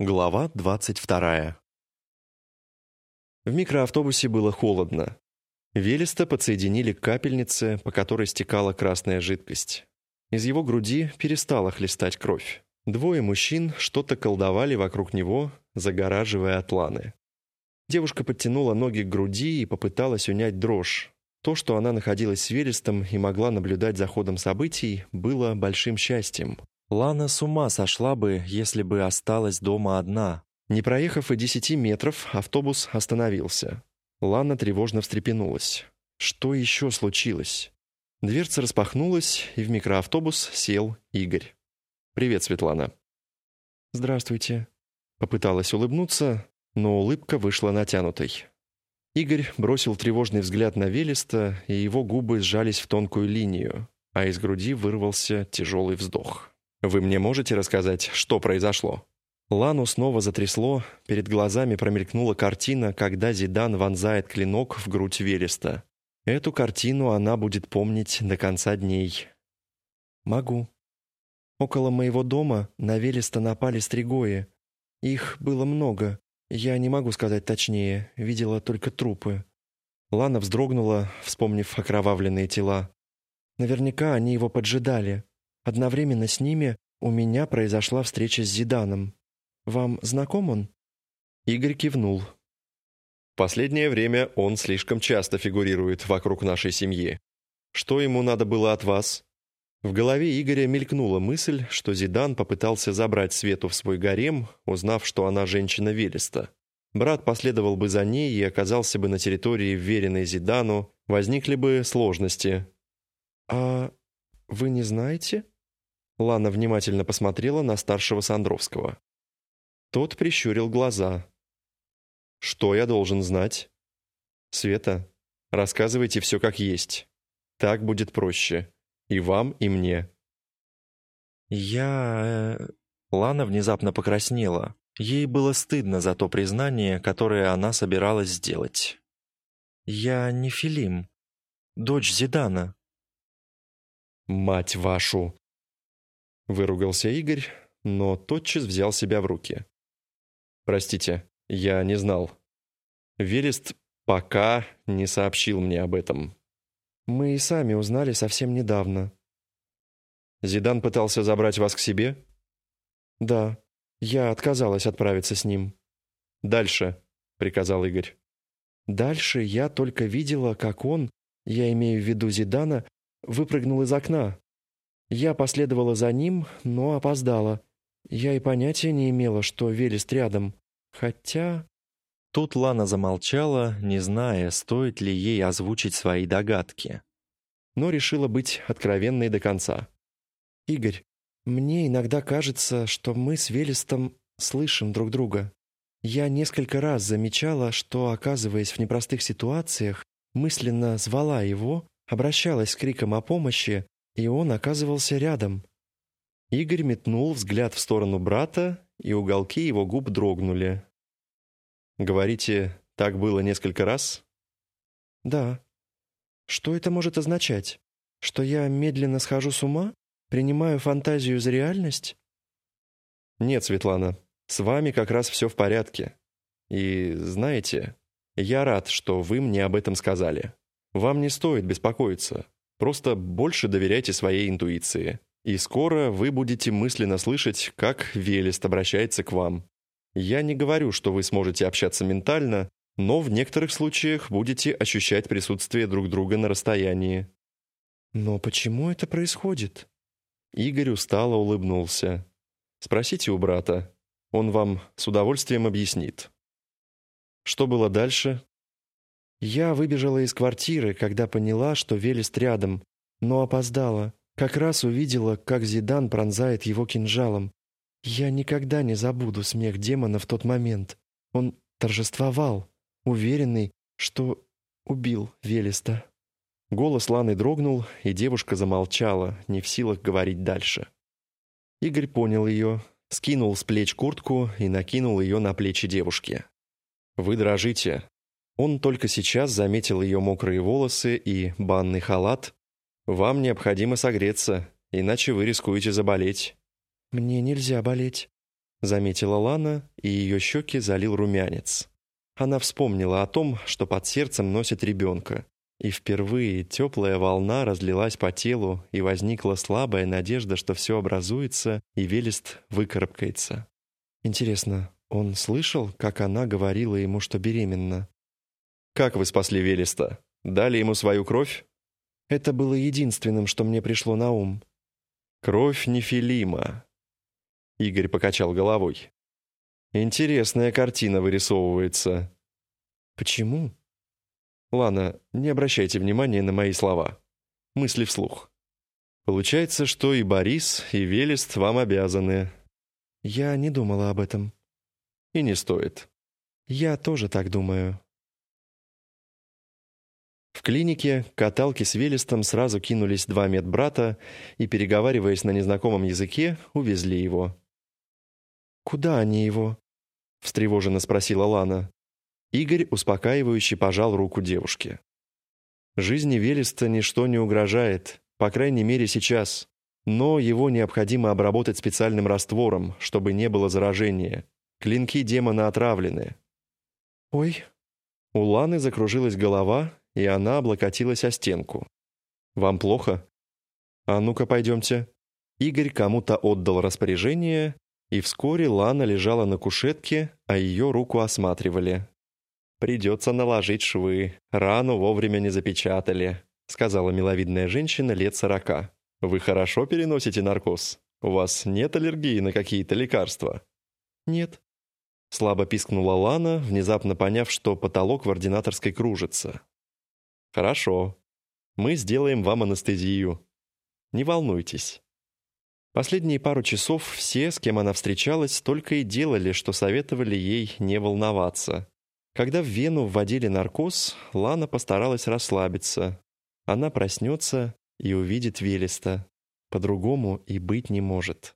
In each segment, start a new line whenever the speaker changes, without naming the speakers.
Глава 22. В микроавтобусе было холодно. Велеста подсоединили к капельнице, по которой стекала красная жидкость. Из его груди перестала хлестать кровь. Двое мужчин что-то колдовали вокруг него, загораживая атланы. Девушка подтянула ноги к груди и попыталась унять дрожь. То, что она находилась с Велестом и могла наблюдать за ходом событий, было большим счастьем. Лана с ума сошла бы, если бы осталась дома одна. Не проехав и десяти метров, автобус остановился. Лана тревожно встрепенулась. Что еще случилось? Дверца распахнулась, и в микроавтобус сел Игорь. «Привет, Светлана». «Здравствуйте». Попыталась улыбнуться, но улыбка вышла натянутой. Игорь бросил тревожный взгляд на Велеста, и его губы сжались в тонкую линию, а из груди вырвался тяжелый вздох. Вы мне можете рассказать, что произошло?» Лану снова затрясло, перед глазами промелькнула картина, когда Зидан вонзает клинок в грудь Велеста. Эту картину она будет помнить до конца дней. «Могу. Около моего дома на Велеста напали стригои. Их было много. Я не могу сказать точнее, видела только трупы». Лана вздрогнула, вспомнив окровавленные тела. Наверняка они его поджидали. Одновременно с ними у меня произошла встреча с Зиданом. Вам знаком он?» Игорь кивнул. «Последнее время он слишком часто фигурирует вокруг нашей семьи. Что ему надо было от вас?» В голове Игоря мелькнула мысль, что Зидан попытался забрать Свету в свой гарем, узнав, что она женщина Велеста. Брат последовал бы за ней и оказался бы на территории, вверенной Зидану, возникли бы сложности. «А вы не знаете?» Лана внимательно посмотрела на старшего Сандровского. Тот прищурил глаза. «Что я должен знать?» «Света, рассказывайте все как есть. Так будет проще. И вам, и мне». «Я...» э, Лана внезапно покраснела. Ей было стыдно за то признание, которое она собиралась сделать. «Я не Филим. Дочь Зидана». «Мать вашу!» Выругался Игорь, но тотчас взял себя в руки. «Простите, я не знал. Велест пока не сообщил мне об этом». «Мы и сами узнали совсем недавно». «Зидан пытался забрать вас к себе?» «Да, я отказалась отправиться с ним». «Дальше», — приказал Игорь. «Дальше я только видела, как он, я имею в виду Зидана, выпрыгнул из окна. Я последовала за ним, но опоздала. Я и понятия не имела, что Велест рядом. Хотя... Тут Лана замолчала, не зная, стоит ли ей озвучить свои догадки. Но решила быть откровенной до конца. «Игорь, мне иногда кажется, что мы с Велестом слышим друг друга. Я несколько раз замечала, что, оказываясь в непростых ситуациях, мысленно звала его, обращалась с криком о помощи, и он оказывался рядом. Игорь метнул взгляд в сторону брата, и уголки его губ дрогнули. «Говорите, так было несколько раз?» «Да. Что это может означать? Что я медленно схожу с ума? Принимаю фантазию за реальность?» «Нет, Светлана, с вами как раз все в порядке. И, знаете, я рад, что вы мне об этом сказали. Вам не стоит беспокоиться. Просто больше доверяйте своей интуиции. И скоро вы будете мысленно слышать, как Велест обращается к вам. Я не говорю, что вы сможете общаться ментально, но в некоторых случаях будете ощущать присутствие друг друга на расстоянии. «Но почему это происходит?» Игорь устало улыбнулся. «Спросите у брата. Он вам с удовольствием объяснит». Что было дальше, я выбежала из квартиры, когда поняла, что Велест рядом, но опоздала. Как раз увидела, как Зидан пронзает его кинжалом. Я никогда не забуду смех демона в тот момент. Он торжествовал, уверенный, что убил Велеста. Голос Ланы дрогнул, и девушка замолчала, не в силах говорить дальше. Игорь понял ее, скинул с плеч куртку и накинул ее на плечи девушки. «Вы дрожите», он только сейчас заметил ее мокрые волосы и банный халат. «Вам необходимо согреться, иначе вы рискуете заболеть». «Мне нельзя болеть». — заметила Лана, и ее щеки залил румянец. Она вспомнила о том, что под сердцем носит ребенка, и впервые теплая волна разлилась по телу, и возникла слабая надежда, что все образуется, и Велест выкарабкается. Интересно, он слышал, как она говорила ему, что беременна? «Как вы спасли Велеста? Дали ему свою кровь?» Это было единственным, что мне пришло на ум. «Кровь Нефилима», — Игорь покачал головой. «Интересная картина вырисовывается». «Почему?» «Лана, не обращайте внимания на мои слова. Мысли вслух. Получается, что и Борис, и Велест вам обязаны». «Я не думала об этом». «И не стоит». «Я тоже так думаю». В клинике каталки с Велестом сразу кинулись два медбрата и, переговариваясь на незнакомом языке, увезли его. «Куда они его?» — встревоженно спросила Лана. Игорь успокаивающе пожал руку девушке. «Жизни Велеста ничто не угрожает, по крайней мере сейчас, но его необходимо обработать специальным раствором, чтобы не было заражения. Клинки демона отравлены». «Ой». У Ланы закружилась голова, и она облокотилась о стенку. «Вам плохо? А ну-ка, пойдемте». Игорь кому-то отдал распоряжение, и вскоре Лана лежала на кушетке, а ее руку осматривали. «Придется наложить швы, рану вовремя не запечатали», сказала миловидная женщина лет сорока. «Вы хорошо переносите наркоз? У вас нет аллергии на какие-то лекарства?» «Нет», Слабо пискнула Лана, внезапно поняв, что потолок в ординаторской кружится. «Хорошо. Мы сделаем вам анестезию. Не волнуйтесь». Последние пару часов все, с кем она встречалась, только и делали, что советовали ей не волноваться. Когда в вену вводили наркоз, Лана постаралась расслабиться. Она проснется и увидит Велеста. По-другому и быть не может.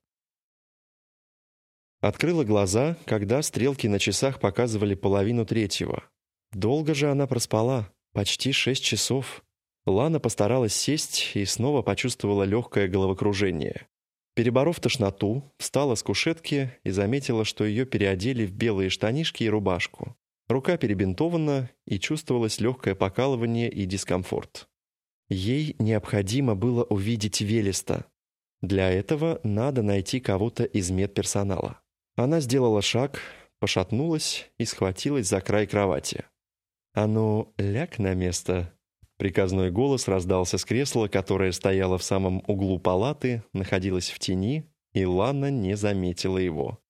Открыла глаза, когда стрелки на часах показывали половину третьего. Долго же она проспала. Почти шесть часов. Лана постаралась сесть и снова почувствовала легкое головокружение. Переборов тошноту, встала с кушетки и заметила, что ее переодели в белые штанишки и рубашку. Рука перебинтована, и чувствовалось легкое покалывание и дискомфорт. Ей необходимо было увидеть Велеста. Для этого надо найти кого-то из медперсонала. Она сделала шаг, пошатнулась и схватилась за край кровати. «А ну, ляг на место!» Приказной голос раздался с кресла, которое стояло в самом углу палаты, находилось в тени, и Лана не заметила его.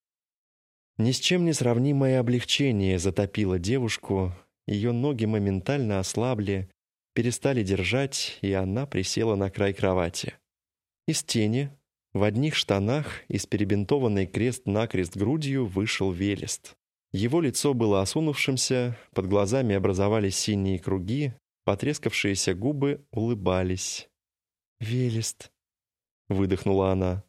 Ни с чем не сравнимое облегчение затопило девушку, ее ноги моментально ослабли, перестали держать, и она присела на край кровати. Из тени, в одних штанах и с перебинтованной крест-накрест грудью вышел Велест. Его лицо было осунувшимся, под глазами образовались синие круги, потрескавшиеся губы улыбались. «Велест», — выдохнула она.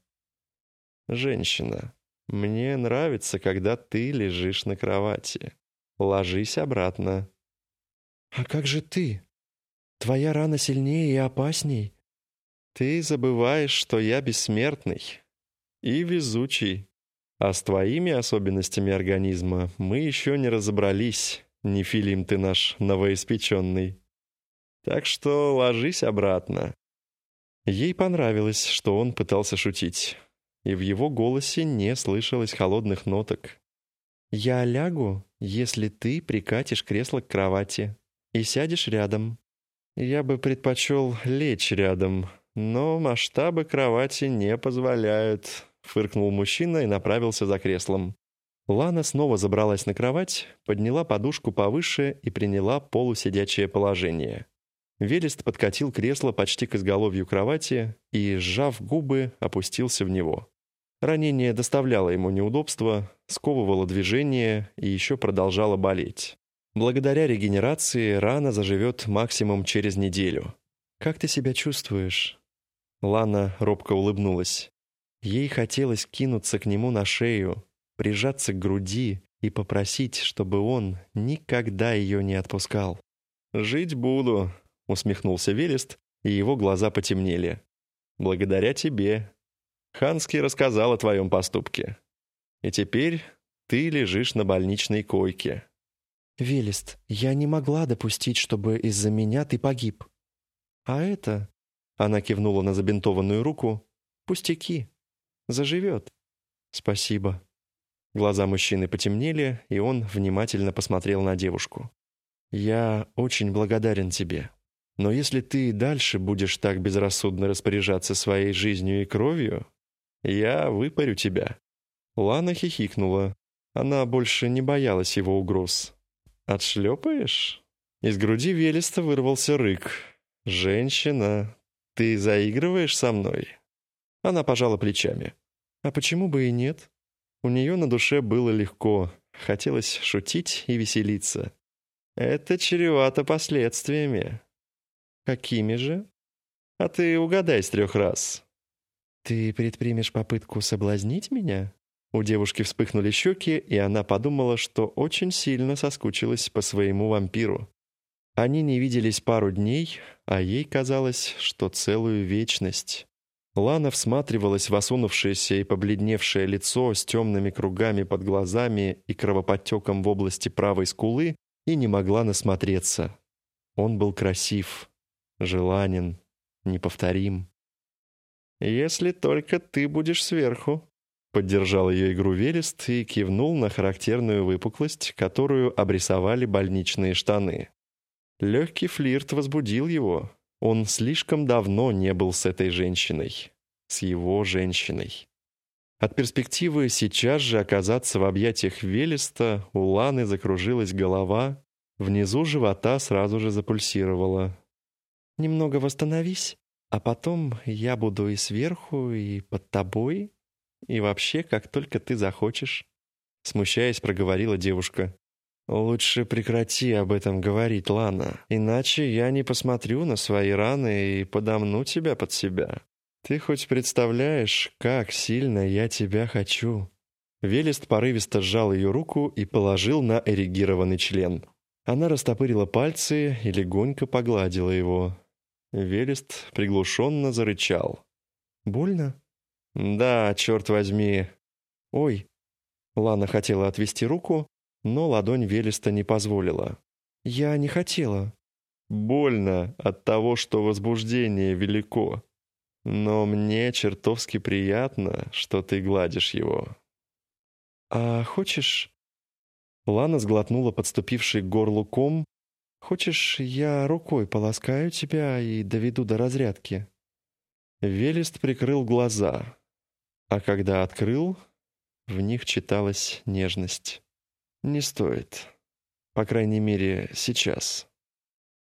«Женщина, мне нравится, когда ты лежишь на кровати. Ложись обратно». «А как же ты? Твоя рана сильнее и опасней». «Ты забываешь, что я бессмертный и везучий». А с твоими особенностями организма мы еще не разобрались, не филим ты наш новоиспеченный. Так что ложись обратно». Ей понравилось, что он пытался шутить, и в его голосе не слышалось холодных ноток. «Я лягу, если ты прикатишь кресло к кровати и сядешь рядом. Я бы предпочел лечь рядом, но масштабы кровати не позволяют», Фыркнул мужчина и направился за креслом. Лана снова забралась на кровать, подняла подушку повыше и приняла полусидячее положение. Велест подкатил кресло почти к изголовью кровати и, сжав губы, опустился в него. Ранение доставляло ему неудобства, сковывало движение и еще продолжало болеть. Благодаря регенерации рана заживет максимум через неделю. «Как ты себя чувствуешь?» Лана робко улыбнулась. Ей хотелось кинуться к нему на шею, прижаться к груди и попросить, чтобы он никогда ее не отпускал. «Жить буду», — усмехнулся Велест, и его глаза потемнели. «Благодаря тебе. Ханский рассказал о твоем поступке. и теперь ты лежишь на больничной койке».
«Велест, я не могла допустить, чтобы из-за меня ты погиб».
«А это...» — она кивнула на забинтованную руку. «Пустяки. Заживет». «Спасибо». Глаза мужчины потемнели, и он внимательно посмотрел на девушку. «Я очень благодарен тебе. Но если ты и дальше будешь так безрассудно распоряжаться своей жизнью и кровью, я выпарю тебя». Лана хихикнула. Она больше не боялась его угроз. «Отшлепаешь?» Из груди Велеста вырвался рык. «Женщина, ты заигрываешь со мной?» Она пожала плечами. «А почему бы и нет?» У нее на душе было легко, хотелось шутить и веселиться. «Это чревато последствиями». «Какими же?» «А ты угадай с трех раз». «Ты предпримешь попытку соблазнить меня?» У девушки вспыхнули щеки, и она подумала, что очень сильно соскучилась по своему вампиру. Они не виделись пару дней, а ей казалось, что целую вечность. Лана всматривалась в осунувшееся и побледневшее лицо с темными кругами под глазами и кровоподтеком в области правой скулы и не могла насмотреться. Он был красив, желанен, неповторим. «Если только ты будешь сверху», Поддержал ее игру Велест и кивнул на характерную выпуклость, которую обрисовали больничные штаны. Легкий флирт возбудил его. Он слишком давно не был с этой женщиной. С его женщиной. От перспективы сейчас же оказаться в объятиях Велеста у Ланы закружилась голова, внизу живота сразу же запульсировала. «Немного восстановись, а потом я буду и сверху, и под тобой», и вообще, как только ты захочешь», — смущаясь, проговорила девушка. «Лучше прекрати об этом говорить, Лана, иначе я не посмотрю на свои раны и подомну тебя под себя. Ты хоть представляешь, как сильно я тебя хочу?» Велест порывисто сжал ее руку и положил на эрегированный член. Она растопырила пальцы и легонько погладила его. Велест приглушенно зарычал. «Больно?» «Да, черт возьми». «Ой». Лана хотела отвести руку, но ладонь Велеста не позволила. «Я не хотела». «Больно от того, что возбуждение велико. Но мне чертовски приятно, что ты гладишь его». «А хочешь...» Лана сглотнула подступивший к горлу ком. «Хочешь, я рукой полоскаю тебя и доведу до разрядки?» Велест прикрыл глаза. А когда открыл, в них читалась нежность. «Не стоит. По крайней мере, сейчас.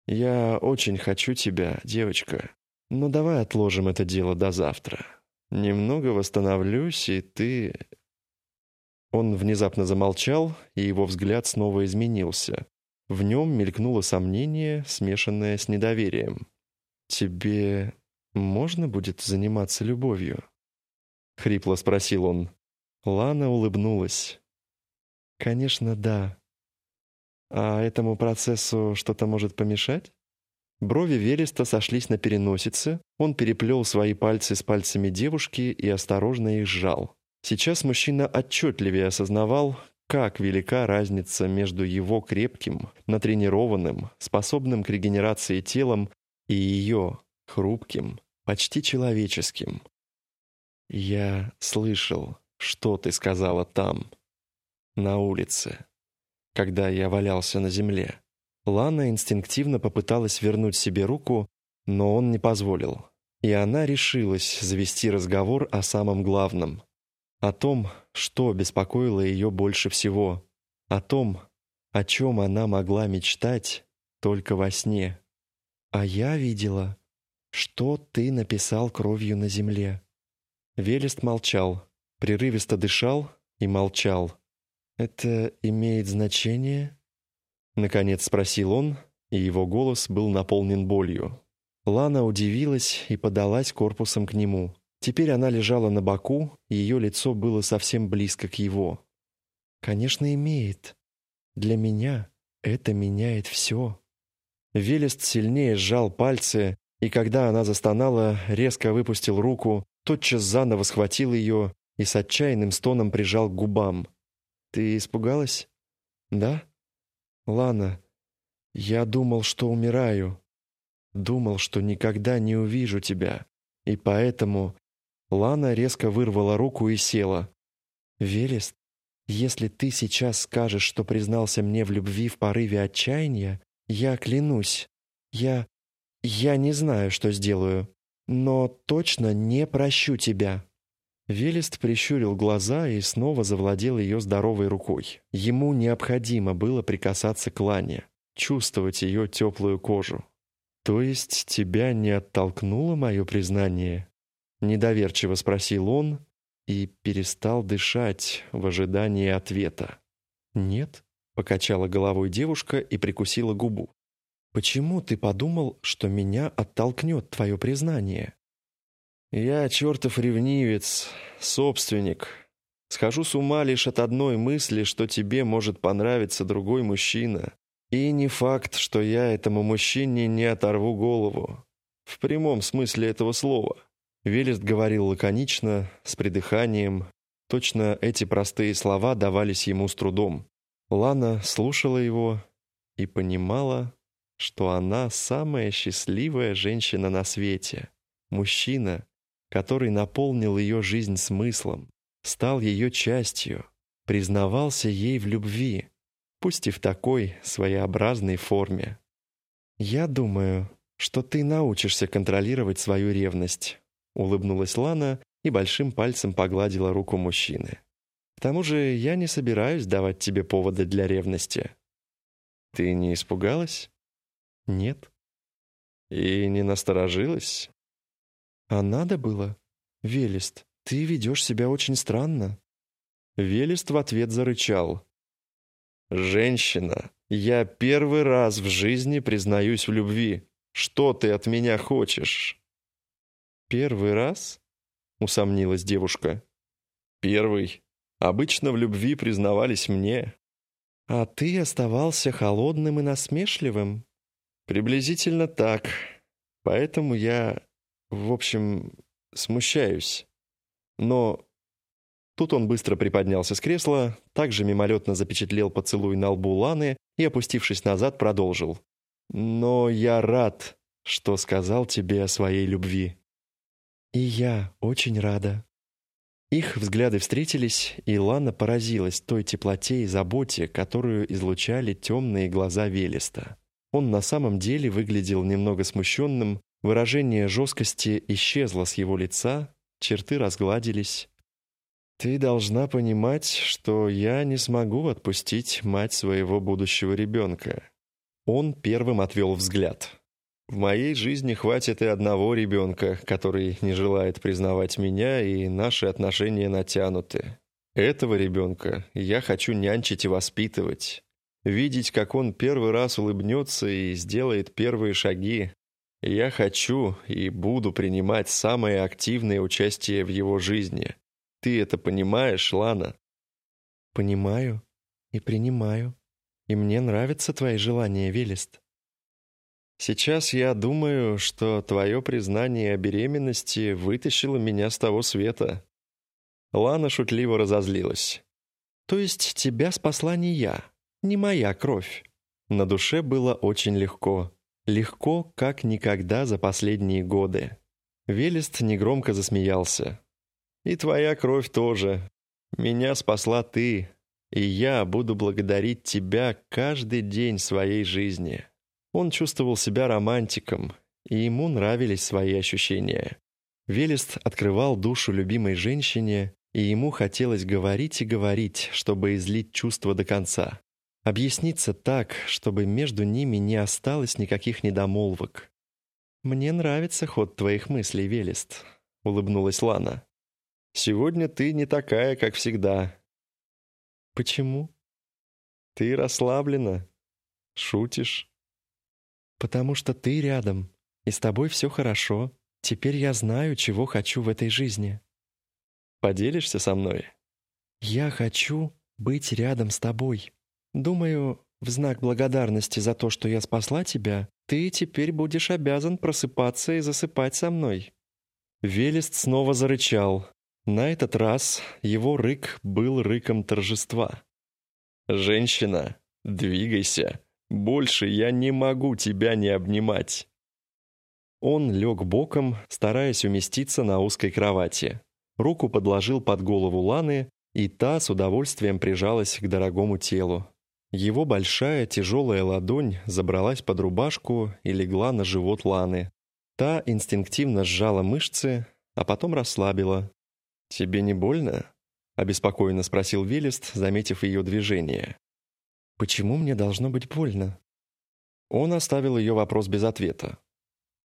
Я очень хочу тебя, девочка. Но давай отложим это дело до завтра. Немного восстановлюсь, и ты...» Он внезапно замолчал, и его взгляд снова изменился. В нем мелькнуло сомнение, смешанное с недоверием. «Тебе можно будет заниматься любовью?» — хрипло спросил он. Лана улыбнулась. «Конечно, да. А этому процессу что-то может помешать?» Брови Велеста сошлись на переносице, он переплел свои пальцы с пальцами девушки и осторожно их сжал. Сейчас мужчина отчетливее осознавал, как велика разница между его крепким, натренированным, способным к регенерации телом и ее, хрупким, почти человеческим, «Я слышал, что ты сказала там, на улице, когда я валялся на земле». Лана инстинктивно попыталась вернуть себе руку, но он не позволил. И она решилась завести разговор о самом главном. О том, что беспокоило ее больше всего. О том, о чем она могла мечтать только во сне. «А я видела, что ты написал кровью на земле», Велест молчал, прерывисто дышал и молчал. «Это имеет значение?» Наконец спросил он, и его голос был наполнен болью. Лана удивилась и подалась корпусом к нему. Теперь она лежала на боку, и ее лицо было совсем близко к его. «Конечно, имеет. Для меня это меняет все». Велест сильнее сжал пальцы, и когда она застонала, резко выпустил руку, тотчас заново схватил ее
и с отчаянным стоном прижал к губам. «Ты испугалась?» «Да?» «Лана, я думал, что умираю. Думал, что никогда не увижу тебя. И поэтому...» Лана резко вырвала руку и села. «Велест, если ты сейчас скажешь, что признался мне в любви в порыве отчаяния, я клянусь, я... я не знаю, что сделаю, но точно не прощу тебя». Велест прищурил глаза и снова завладел ее здоровой рукой. Ему необходимо было прикасаться к Лане, чувствовать ее теплую кожу. «То есть тебя не оттолкнуло мое признание?» Недоверчиво спросил он и перестал дышать в ожидании ответа. «Нет?» — покачала головой девушка и прикусила губу. «Почему ты подумал, что меня оттолкнет твое признание?» Я чертов ревнивец, собственник. Схожу с ума лишь от одной мысли, что тебе может понравиться другой мужчина. И не факт, что я этому мужчине не оторву голову. В прямом смысле этого слова. Велест говорил лаконично, с придыханием. Точно эти простые слова давались ему с трудом. Лана слушала его и понимала, что она самая счастливая женщина на свете. Мужчина, который наполнил ее жизнь смыслом, стал ее частью, признавался ей в любви, пусть и в такой своеобразной форме. «Я думаю, что ты научишься контролировать свою ревность», улыбнулась Лана и большим пальцем погладила руку мужчины. «К тому же я не собираюсь давать тебе поводы для ревности». «Ты не испугалась?» «Нет». «И не насторожилась?» «А надо было? Велест, ты ведешь себя очень странно». Велест в ответ зарычал. «Женщина, я первый раз в жизни признаюсь в любви. Что ты от меня хочешь?» «Первый раз?» — усомнилась девушка. «Первый. Обычно в любви признавались мне». «А ты оставался холодным и насмешливым?» «Приблизительно так. Поэтому я в общем, смущаюсь. Но Тут он быстро приподнялся с кресла, также мимолетно запечатлел поцелуй на лбу Ланы и, опустившись назад, продолжил. «Но я рад, что сказал тебе о своей любви». «И я очень рада». Их взгляды встретились, и Лана поразилась той теплоте и заботе, которую излучали темные глаза Велеста. Он на самом деле выглядел немного смущенным, Выражение жесткости исчезло с его лица, черты разгладились. «Ты должна понимать, что я не смогу отпустить мать своего будущего ребенка». Он первым отвел взгляд. «В моей жизни хватит и одного ребенка, который не желает признавать меня, и наши отношения натянуты. Этого ребенка я хочу нянчить и воспитывать. Видеть, как он первый раз улыбнется и сделает первые шаги, я хочу и буду принимать самое активное участие в его жизни. Ты это понимаешь, Лана? Понимаю и принимаю. И мне нравятся твои желания, Велест. Сейчас я думаю, что твое признание о беременности вытащило меня с того света. Лана шутливо разозлилась. То есть тебя спасла не я, не моя кровь. На душе было очень легко. Легко, как никогда за последние годы. Велест негромко засмеялся. «И твоя кровь тоже. Меня спасла ты, и я буду благодарить тебя каждый день своей жизни». Он чувствовал себя романтиком, и ему нравились свои ощущения. Велест открывал душу любимой женщине, и ему хотелось говорить и говорить, чтобы излить чувства до конца. Объясниться так, чтобы между ними не осталось никаких недомолвок. «Мне нравится ход твоих мыслей, Велест», — улыбнулась Лана. «Сегодня ты не такая, как всегда». «Почему?» «Ты расслаблена. Шутишь». «Потому что ты рядом, и с тобой все хорошо. Теперь я знаю, чего хочу в этой жизни». «Поделишься со мной?» «Я хочу быть рядом с тобой». Думаю, в знак благодарности за то, что я спасла тебя, ты теперь будешь обязан просыпаться и засыпать со мной». Велест снова зарычал. На этот раз его рык был рыком торжества. «Женщина, двигайся, больше я не могу тебя не обнимать». Он лег боком, стараясь уместиться на узкой кровати. Руку подложил под голову Ланы, и та с удовольствием прижалась к дорогому телу. Его большая тяжелая ладонь забралась под рубашку и легла на живот Ланы. Та инстинктивно сжала мышцы, а потом расслабила. «Тебе не больно?» — обеспокоенно спросил Велест, заметив ее движение. «Почему мне должно быть больно?» Он оставил ее вопрос без ответа.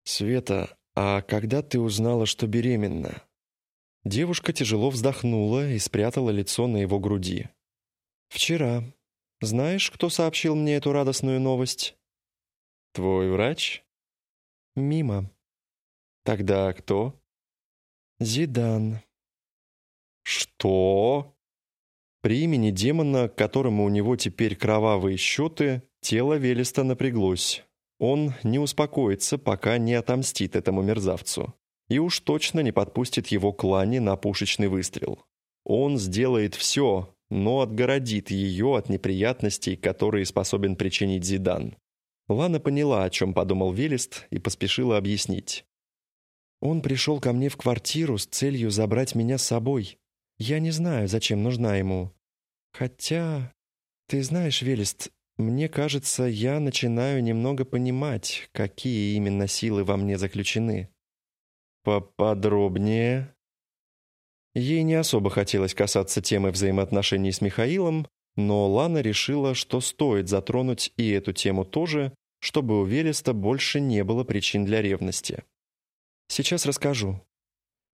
«Света, а когда ты узнала, что беременна?» Девушка тяжело вздохнула и спрятала лицо на его груди. «Вчера. Знаешь, кто сообщил мне эту радостную новость?» «Твой врач?» «Мимо». «Тогда кто?» «Зидан». «Что?» При имени демона, к которому у него теперь кровавые счеты, тело Велеста напряглось. Он не успокоится, пока не отомстит этому мерзавцу. И уж точно не подпустит его к Лане на пушечный выстрел. Он сделает все, но отгородит ее от неприятностей, которые способен причинить Зидан. Лана поняла, о чем подумал Велест, и поспешила объяснить. «Он пришел ко мне в квартиру с целью забрать меня с собой. Я не знаю, зачем нужна ему. Хотя, ты знаешь, Велест, мне кажется, я начинаю немного понимать, какие именно силы во мне заключены. Поподробнее. Ей не особо хотелось касаться темы взаимоотношений с Михаилом, но Лана решила, что стоит затронуть и эту тему тоже, чтобы у Велеста больше не было причин для ревности. Сейчас расскажу.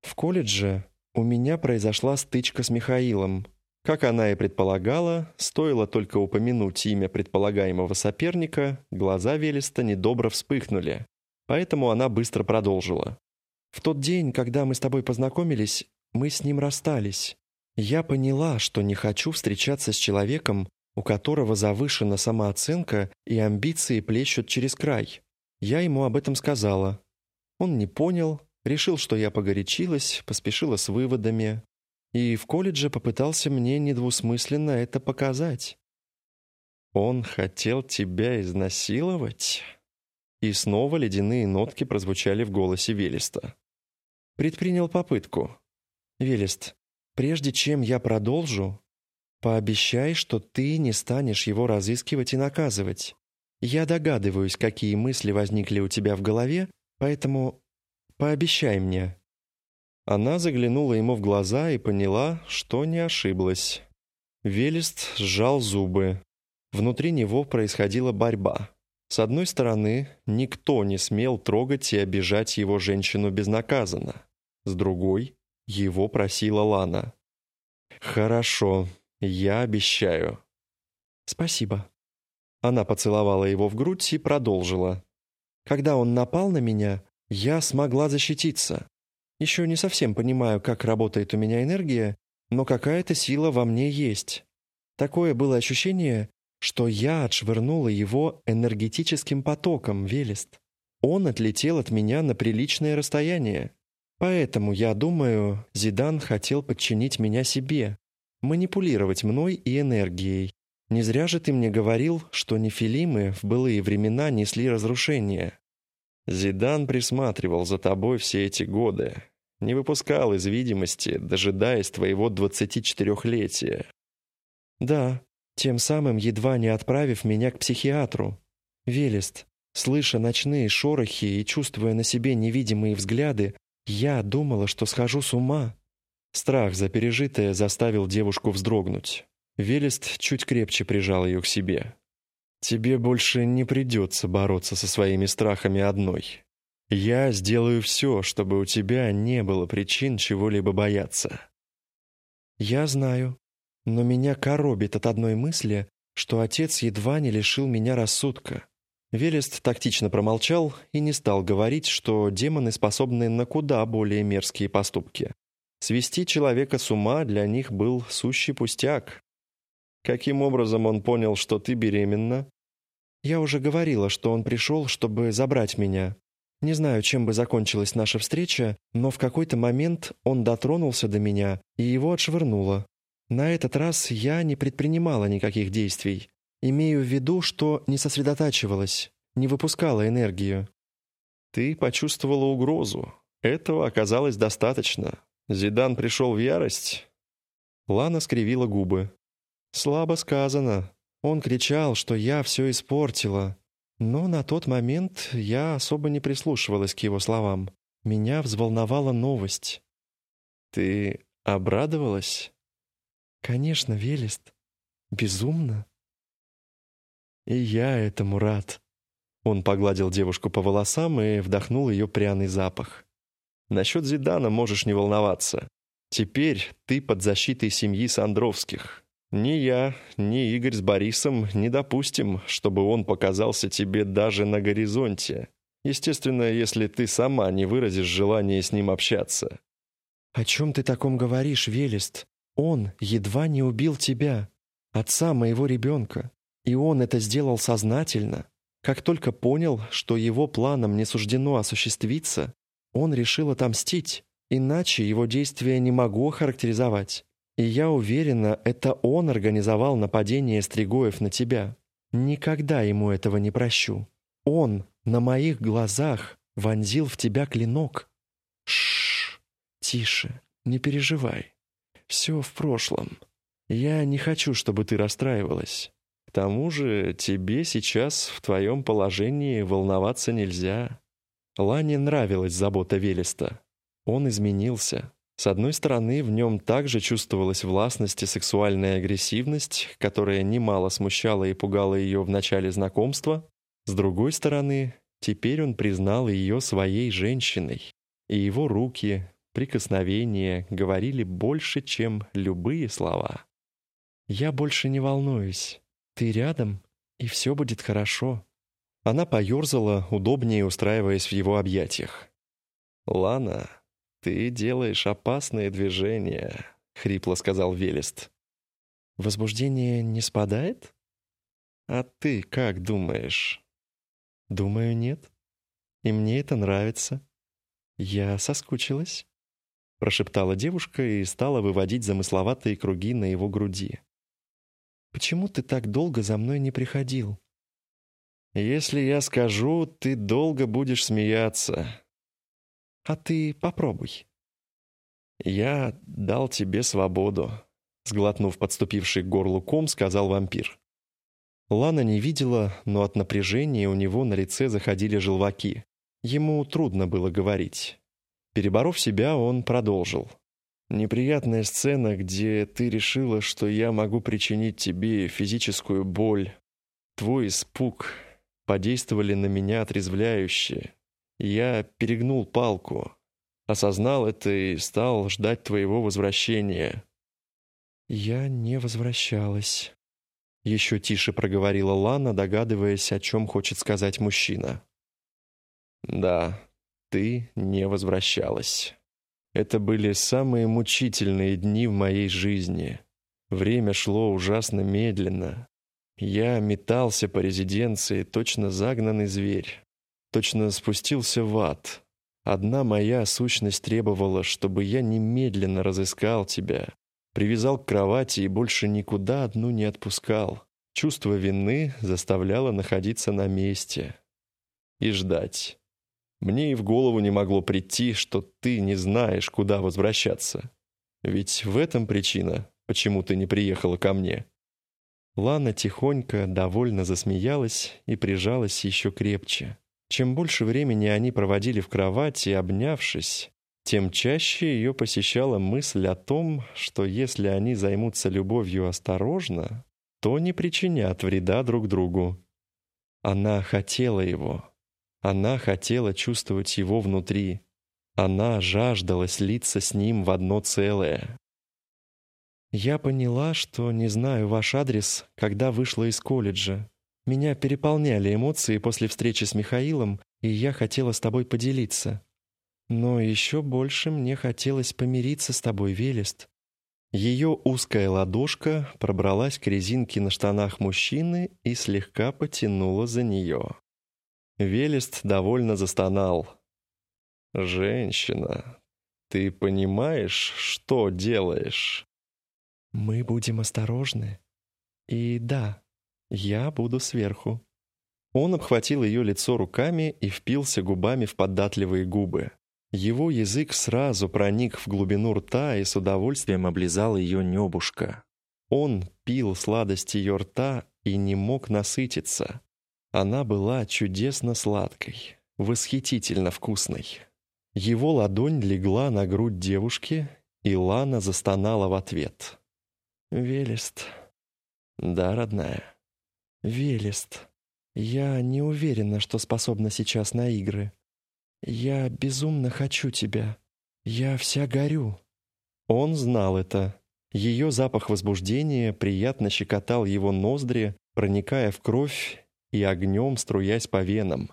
В колледже у меня произошла стычка с Михаилом. Как она и предполагала, стоило только упомянуть имя предполагаемого соперника, глаза Велеста недобро вспыхнули. Поэтому она быстро продолжила. «В тот день, когда мы с тобой познакомились, мы с ним расстались. Я поняла, что не хочу встречаться с человеком, у которого завышена самооценка и амбиции плещут через край. Я ему об этом сказала. Он не понял, Решил, что я погорячилась, поспешила с выводами. И в колледже попытался мне недвусмысленно это показать. «Он хотел тебя изнасиловать?» И снова ледяные нотки прозвучали в голосе Велеста. «Предпринял попытку. Велест, прежде чем я продолжу, пообещай, что ты не станешь его разыскивать и наказывать. Я догадываюсь, какие мысли возникли у тебя в голове, поэтому Пообещай мне». Она заглянула ему в глаза и поняла, что не ошиблась. Велест сжал зубы. Внутри него происходила борьба. С одной стороны, никто не смел трогать и обижать его женщину безнаказанно. С другой, его просила Лана. «Хорошо, я обещаю». «Спасибо». Она поцеловала его в грудь и продолжила. «Когда он напал на меня, я смогла защититься. Еще не совсем понимаю, как работает у меня энергия, но какая-то сила во мне есть. Такое было ощущение, что я отшвырнула его энергетическим потоком, Велест. Он отлетел от меня на приличное расстояние. Поэтому, я думаю, Зидан хотел подчинить меня себе, манипулировать мной и энергией. Не зря же ты мне говорил, что нефилимы в былые времена несли разрушение. Зидан присматривал за тобой все эти годы, не выпускал из видимости, дожидаясь твоего двадцатичетырехлетия. Да, тем самым едва не отправив меня к психиатру. Велест, слыша ночные шорохи и чувствуя на себе невидимые взгляды, я думала, что схожу с ума. Страх за пережитое заставил девушку вздрогнуть. Велест чуть крепче прижал ее к себе. Тебе больше не придется бороться со своими страхами одной. Я сделаю все, чтобы у тебя не было причин чего-либо бояться. Я знаю, но меня коробит от одной мысли, что отец едва не лишил меня рассудка. Велест тактично промолчал и не стал говорить, что демоны способны на куда более мерзкие поступки. Свести человека с ума для них был сущий пустяк. Каким образом он понял, что ты беременна? Я уже говорила, что он пришел, чтобы забрать меня.
Не знаю, чем бы закончилась наша встреча, но в какой-то момент он дотронулся до меня, и его отшвырнуло. На этот раз я не предпринимала никаких действий. Имею в виду, что не сосредотачивалась, не выпускала энергию.
Ты почувствовала угрозу. Этого оказалось достаточно. Зидан пришел в ярость. Лана скривила губы. Слабо сказано.
Он кричал, что я все испортила. Но на тот момент я особо не прислушивалась к его словам. Меня взволновала новость.
«Ты обрадовалась?»
«Конечно, Велест. Безумно». «И я этому рад». Он погладил девушку по волосам и вдохнул ее пряный запах.
«Насчет Зидана можешь не волноваться. Теперь ты под защитой семьи Сандровских. Ни я, ни Игорь с Борисом не допустим, чтобы он показался тебе даже на горизонте. Естественно, если ты сама не выразишь желание с ним общаться.
«О чем ты таком говоришь, Велест? Он едва не убил тебя, отца моего ребенка, и он это сделал сознательно. Как только понял, что его планам не суждено осуществиться, он решил отомстить, иначе его действия не могу характеризовать. И я уверена, это он организовал нападение Стригоев на тебя. Никогда ему этого не прощу. Он на моих глазах вонзил в тебя клинок. Шш, тише, не переживай. Все в прошлом. Я не хочу, чтобы ты расстраивалась. Тому же тебе сейчас в твоем положении волноваться нельзя. Лане нравилась забота Велеста. Он изменился. С одной стороны, в нем также чувствовалась властность и сексуальная агрессивность, которая немало смущала и пугала ее в начале знакомства. С другой стороны, теперь он признал ее своей женщиной, и его руки, прикосновения говорили больше, чем любые слова. «Я больше не волнуюсь. Ты рядом, и все будет хорошо». Она поерзала, удобнее устраиваясь в его объятиях.
«Лана, «Ты делаешь опасные движения», — хрипло сказал Велест.
«Возбуждение не спадает?»
«А ты как думаешь?»
«Думаю, нет. И мне это нравится. Я соскучилась», — прошептала девушка и стала выводить замысловатые круги на его груди. «Почему ты так долго за мной не приходил?»
«Если я скажу, ты долго будешь смеяться»,
а ты попробуй».
«Я дал тебе свободу», — сглотнув подступивший к горлу ком, сказал вампир.
Лана не видела, но от напряжения у него на лице заходили желваки. Ему трудно было говорить. Переборов себя, он продолжил.
«Неприятная сцена, где ты решила, что я могу причинить тебе физическую боль. Твой испуг подействовали на меня отрезвляюще. Я перегнул палку, осознал это и стал ждать твоего возвращения.
Я не возвращалась. Еще тише проговорила Лана, догадываясь, о чем хочет сказать мужчина.
Да, ты не возвращалась. Это были самые мучительные дни в моей жизни. Время шло ужасно медленно. Я метался по резиденции, точно загнанный зверь. Точно спустился в ад. Одна моя сущность требовала, чтобы я немедленно разыскал тебя, привязал к кровати и больше никуда одну не отпускал. Чувство вины заставляло находиться на месте и ждать. Мне и в голову не могло прийти, что ты не знаешь, куда возвращаться. Ведь в этом причина, почему ты не приехала ко мне».
Лана тихонько, довольно засмеялась и прижалась еще крепче. Чем больше времени они проводили в кровати, обнявшись, тем чаще ее посещала мысль о том, что если они займутся любовью осторожно, то не причинят вреда друг другу. Она хотела его. Она хотела чувствовать его внутри. Она жаждала слиться с ним в одно целое. «Я поняла, что не знаю ваш адрес, когда вышла из колледжа», меня переполняли эмоции после встречи с Михаилом, и я хотела с тобой поделиться. Но еще больше мне хотелось помириться с тобой, Велест». Ее узкая ладошка пробралась к резинке на штанах мужчины и слегка потянула за нее.
Велест довольно застонал. «Женщина, ты понимаешь, что делаешь?»
«Мы будем осторожны. И да, я буду сверху».
Он обхватил ее лицо руками и впился губами в податливые губы. Его язык сразу проник в глубину рта и с удовольствием облизал ее небушка. Он пил сладость ее рта и не мог насытиться. Она была чудесно сладкой, восхитительно вкусной. Его ладонь легла на грудь девушки, и Лана застонала в ответ.
«Велест».
«Да, родная».
«Велест, я не уверена, что способна сейчас на игры. «Я безумно хочу тебя. Я вся горю».
Он знал это. Ее запах возбуждения приятно щекотал его ноздри, проникая в кровь и огнем струясь по венам.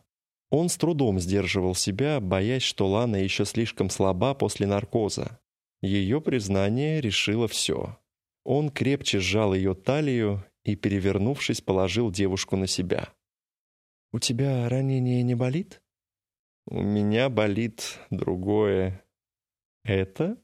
Он с трудом сдерживал себя, боясь, что Лана еще слишком слаба после наркоза. Ее признание решило все. Он крепче сжал ее талию и, перевернувшись, положил девушку на себя.
«У тебя ранение не болит?»
У меня болит другое. Это?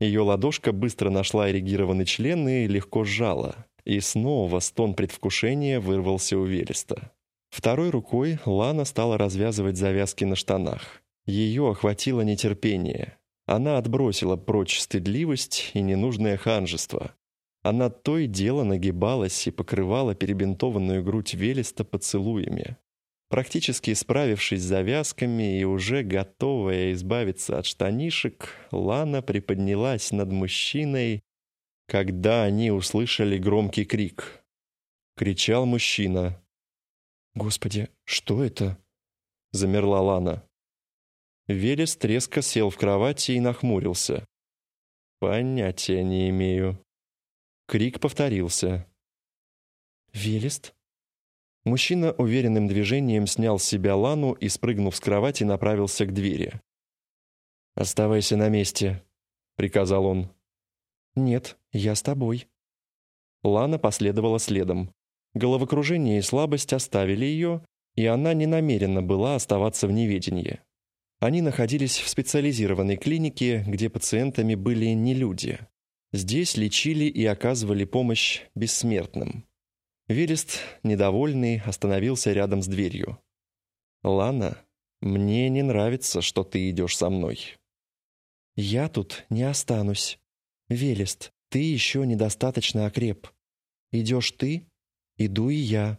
Ее ладошка быстро нашла эрегированный член и легко сжала. И снова стон предвкушения вырвался у Велеста. Второй рукой Лана стала развязывать завязки на штанах. Ее охватило нетерпение. Она отбросила прочь стыдливость и ненужное ханжество. Она то и дело нагибалась и покрывала перебинтованную грудь Велеста поцелуями. Практически справившись с завязками и уже готовая избавиться от штанишек, Лана приподнялась над мужчиной, когда они услышали громкий крик. Кричал мужчина.
«Господи, что это?»
— замерла Лана. Велес треско сел в кровати и нахмурился. «Понятия не имею». Крик повторился.
«Велест?»
Мужчина уверенным движением снял с себя лану и, спрыгнув с кровати, направился к двери. «Оставайся на месте», — приказал он.
«Нет, я с тобой».
Лана последовала следом. Головокружение и слабость оставили ее, и она не намерена была оставаться в неведении. Они находились в специализированной клинике, где пациентами были не люди. Здесь лечили и оказывали помощь бессмертным. Велест, недовольный, остановился рядом с дверью. «Лана, мне не нравится, что ты идешь со мной».
«Я тут не останусь. Велест, ты еще недостаточно окреп. Идешь ты, иду и я».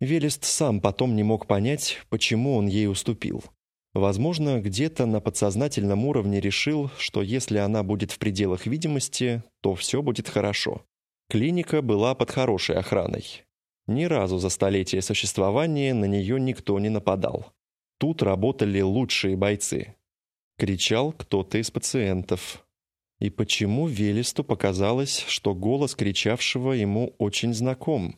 Велест сам потом не мог понять, почему он ей уступил. Возможно, где-то на подсознательном уровне решил, что если она будет в пределах видимости, то все будет хорошо. Клиника была под хорошей охраной. Ни разу за столетие существования на нее никто не нападал. Тут работали лучшие бойцы. Кричал кто-то из пациентов. И почему Велесту показалось, что голос кричавшего ему очень знаком?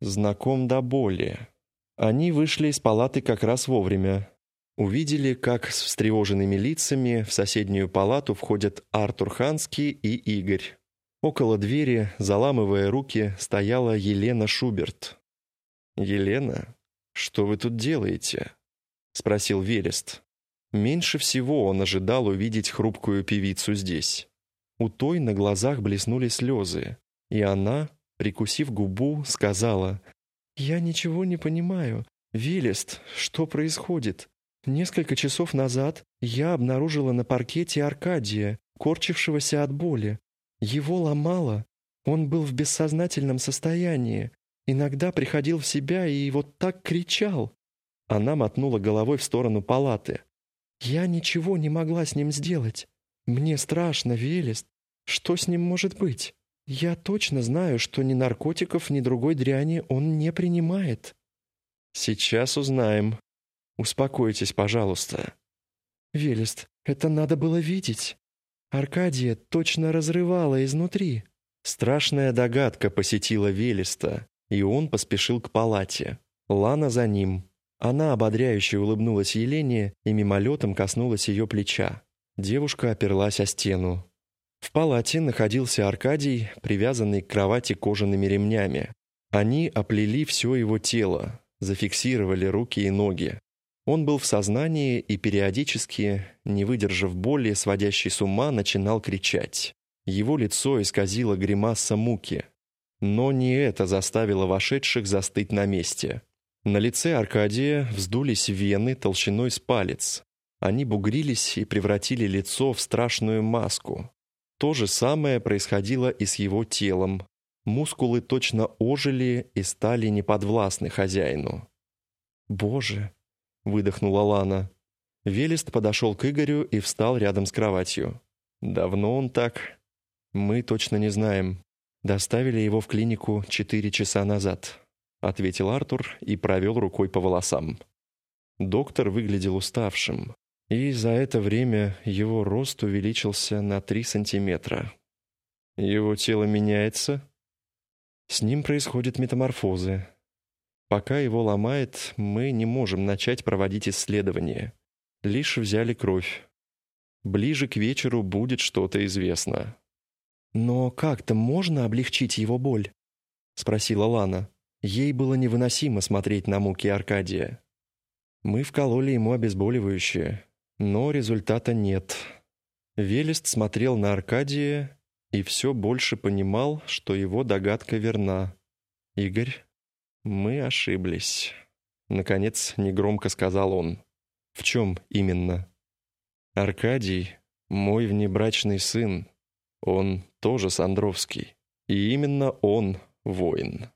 Знаком до боли. Они вышли из палаты как раз вовремя. Увидели, как с встревоженными лицами в соседнюю палату входят Артур Ханский и Игорь. Около двери, заламывая руки, стояла Елена Шуберт. «Елена, что вы тут делаете?» — спросил Велест. Меньше всего он ожидал увидеть хрупкую певицу здесь. У той на глазах блеснули слезы, и она, прикусив губу, сказала, «Я ничего не понимаю. Велест, что происходит? Несколько часов назад я обнаружила на паркете Аркадия, корчившегося от боли. Его ломало. Он был в бессознательном состоянии. Иногда приходил в себя и вот так кричал. Она мотнула головой в сторону палаты. «Я ничего не могла с ним сделать. Мне страшно, Велест. Что с ним может быть? Я точно знаю, что ни наркотиков, ни другой дряни он не принимает». «Сейчас узнаем. Успокойтесь, пожалуйста». «Велест, это надо было видеть. Аркадия точно разрывала изнутри. Страшная догадка посетила Велеста, и он поспешил к палате. Лана за ним. Она ободряюще улыбнулась Елене и мимолетом коснулась ее плеча. Девушка оперлась о стену. В палате находился Аркадий, привязанный к кровати кожаными ремнями. Они оплели все его тело, зафиксировали руки и ноги. Он был в сознании и периодически, не выдержав боли, сводящей с ума, начинал кричать. Его лицо исказило гримаса муки. Но не это заставило вошедших застыть на месте. На лице Аркадия вздулись вены толщиной с палец. Они бугрились и превратили лицо в страшную маску. То же самое происходило и с его телом. Мускулы точно ожили и стали неподвластны хозяину. «Боже!» — выдохнула Лана. Велест подошел к Игорю и встал рядом с кроватью. «Давно он так?» «Мы точно не знаем. Доставили его в клинику четыре часа назад», — ответил Артур и провел рукой по волосам. Доктор выглядел уставшим и за это время его рост увеличился на 3 сантиметра. Его тело меняется? С ним происходят метаморфозы. Пока его ломает, мы не можем начать проводить исследования. Лишь взяли кровь. Ближе к вечеру будет что-то известно. «Но как-то можно облегчить его боль?» — спросила Лана. Ей было невыносимо смотреть на муки Аркадия. «Мы вкололи ему обезболивающее. Но результата нет. Велест смотрел на Аркадия и все больше понимал, что его догадка верна. «Игорь, мы ошиблись», — наконец негромко сказал он. «В чем именно?» «Аркадий — мой внебрачный сын. Он тоже Сандровский. И именно он воин».